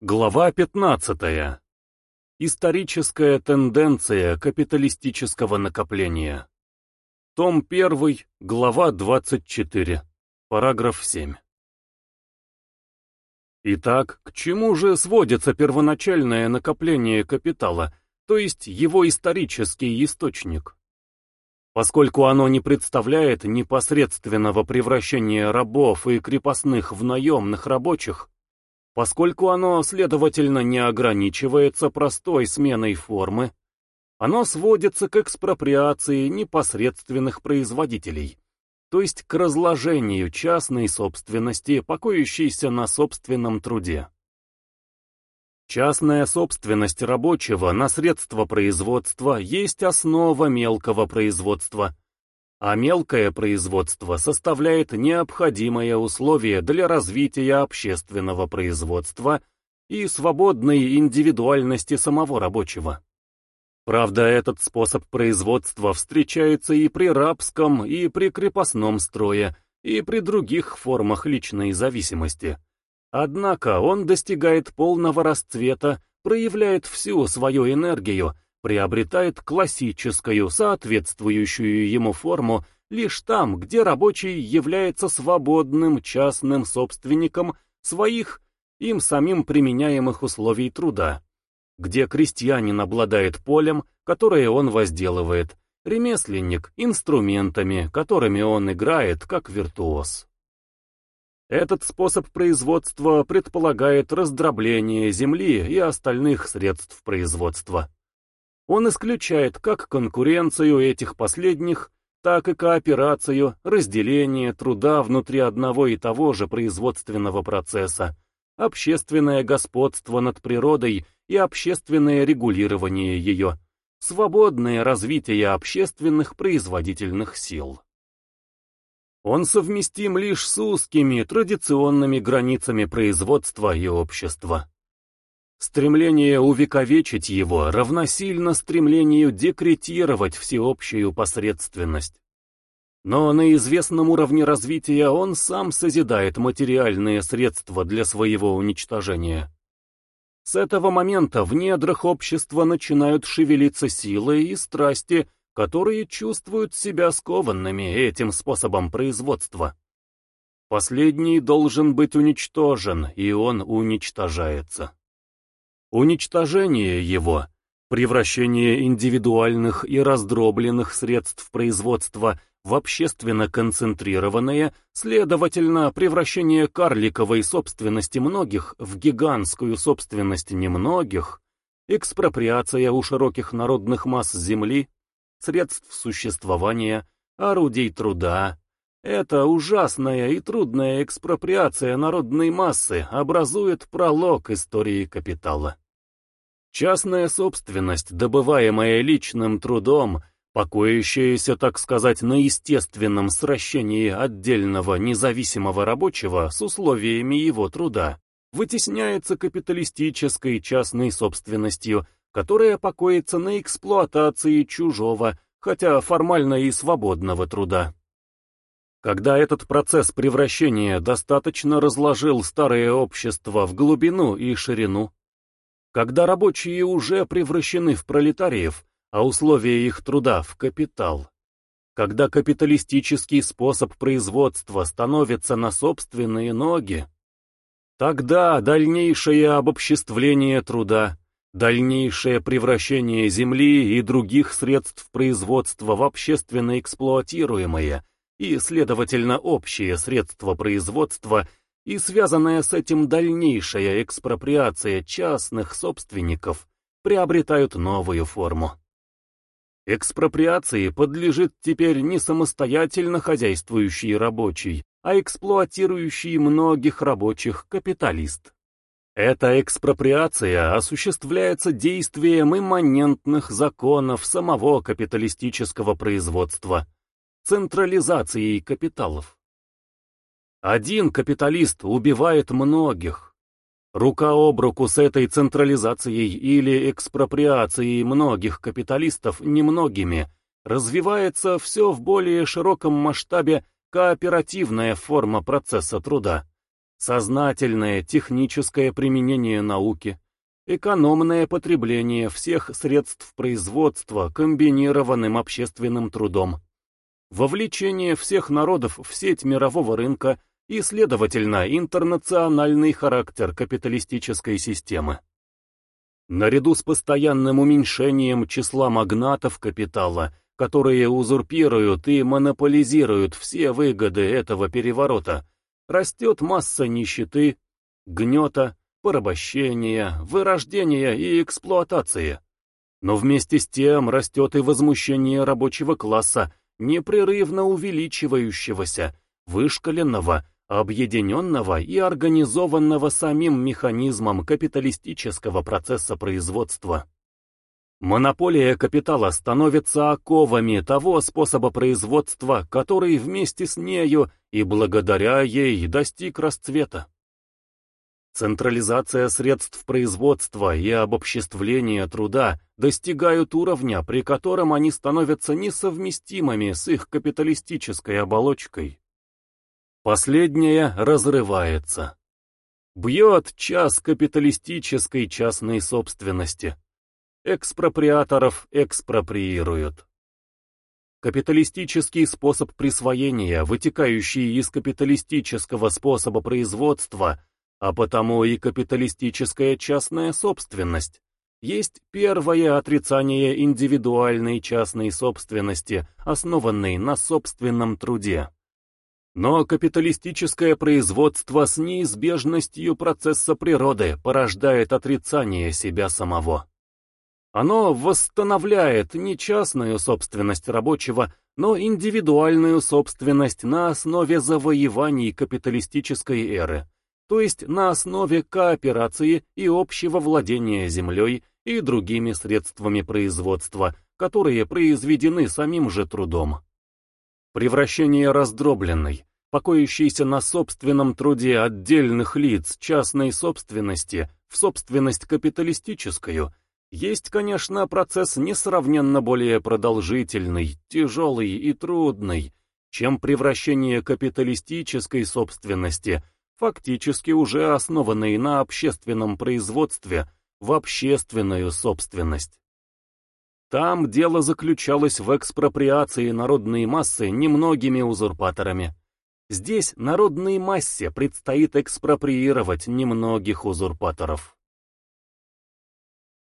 Глава 15. Историческая тенденция капиталистического накопления. Том 1, глава 24, параграф 7. Итак, к чему же сводится первоначальное накопление капитала, то есть его исторический источник? Поскольку оно не представляет непосредственного превращения рабов и крепостных в наемных рабочих, Поскольку оно, следовательно, не ограничивается простой сменой формы, оно сводится к экспроприации непосредственных производителей, то есть к разложению частной собственности, покоящейся на собственном труде. Частная собственность рабочего на средства производства есть основа мелкого производства – а мелкое производство составляет необходимое условие для развития общественного производства и свободной индивидуальности самого рабочего. Правда, этот способ производства встречается и при рабском, и при крепостном строе, и при других формах личной зависимости. Однако он достигает полного расцвета, проявляет всю свою энергию, приобретает классическую, соответствующую ему форму лишь там, где рабочий является свободным частным собственником своих им самим применяемых условий труда, где крестьянин обладает полем, которое он возделывает, ремесленник – инструментами, которыми он играет как виртуоз. Этот способ производства предполагает раздробление земли и остальных средств производства. Он исключает как конкуренцию этих последних, так и кооперацию, разделение труда внутри одного и того же производственного процесса, общественное господство над природой и общественное регулирование ее, свободное развитие общественных производительных сил. Он совместим лишь с узкими традиционными границами производства и общества. Стремление увековечить его равносильно стремлению декретировать всеобщую посредственность. Но на известном уровне развития он сам созидает материальные средства для своего уничтожения. С этого момента в недрах общества начинают шевелиться силы и страсти, которые чувствуют себя скованными этим способом производства. Последний должен быть уничтожен, и он уничтожается. Уничтожение его, превращение индивидуальных и раздробленных средств производства в общественно концентрированные, следовательно, превращение карликовой собственности многих в гигантскую собственность немногих, экспроприация у широких народных масс земли, средств существования, орудий труда, эта ужасная и трудная экспроприация народной массы образует пролог истории капитала. Частная собственность, добываемая личным трудом, покоящаяся, так сказать, на естественном сращении отдельного независимого рабочего с условиями его труда, вытесняется капиталистической частной собственностью, которая покоится на эксплуатации чужого, хотя формально и свободного труда. Когда этот процесс превращения достаточно разложил старое общество в глубину и ширину, когда рабочие уже превращены в пролетариев, а условия их труда в капитал, когда капиталистический способ производства становится на собственные ноги, тогда дальнейшее обобществление труда, дальнейшее превращение земли и других средств производства в общественно эксплуатируемые – и, следовательно, общие средства производства и связанная с этим дальнейшая экспроприация частных собственников приобретают новую форму. Экспроприации подлежит теперь не самостоятельно хозяйствующий рабочий, а эксплуатирующий многих рабочих капиталист. Эта экспроприация осуществляется действием имманентных законов самого капиталистического производства – централизацией капиталов. Один капиталист убивает многих. Рука об руку с этой централизацией или экспроприацией многих капиталистов немногими развивается все в более широком масштабе кооперативная форма процесса труда, сознательное техническое применение науки, экономное потребление всех средств производства комбинированным общественным трудом, вовлечение всех народов в сеть мирового рынка и, следовательно, интернациональный характер капиталистической системы. Наряду с постоянным уменьшением числа магнатов капитала, которые узурпируют и монополизируют все выгоды этого переворота, растет масса нищеты, гнета, порабощения, вырождения и эксплуатации. Но вместе с тем растет и возмущение рабочего класса, непрерывно увеличивающегося, вышкаленного, объединенного и организованного самим механизмом капиталистического процесса производства. Монополия капитала становится оковами того способа производства, который вместе с нею и благодаря ей достиг расцвета. Централизация средств производства и обобществление труда достигают уровня, при котором они становятся несовместимыми с их капиталистической оболочкой. Последняя разрывается. Бьет час капиталистической частной собственности. Экспроприаторов экспроприируют. Капиталистический способ присвоения, вытекающий из капиталистического способа производства, а потому и капиталистическая частная собственность, есть первое отрицание индивидуальной частной собственности, основанной на собственном труде. Но капиталистическое производство с неизбежностью процесса природы порождает отрицание себя самого. Оно восстановляет не частную собственность рабочего, но индивидуальную собственность на основе завоеваний капиталистической эры, то есть на основе кооперации и общего владения землей и другими средствами производства, которые произведены самим же трудом. Превращение раздробленной, покоящейся на собственном труде отдельных лиц частной собственности в собственность капиталистическую, есть, конечно, процесс несравненно более продолжительный, тяжелый и трудный, чем превращение капиталистической собственности, фактически уже основанной на общественном производстве, в общественную собственность. Там дело заключалось в экспроприации народной массы немногими узурпаторами. Здесь народной массе предстоит экспроприировать немногих узурпаторов.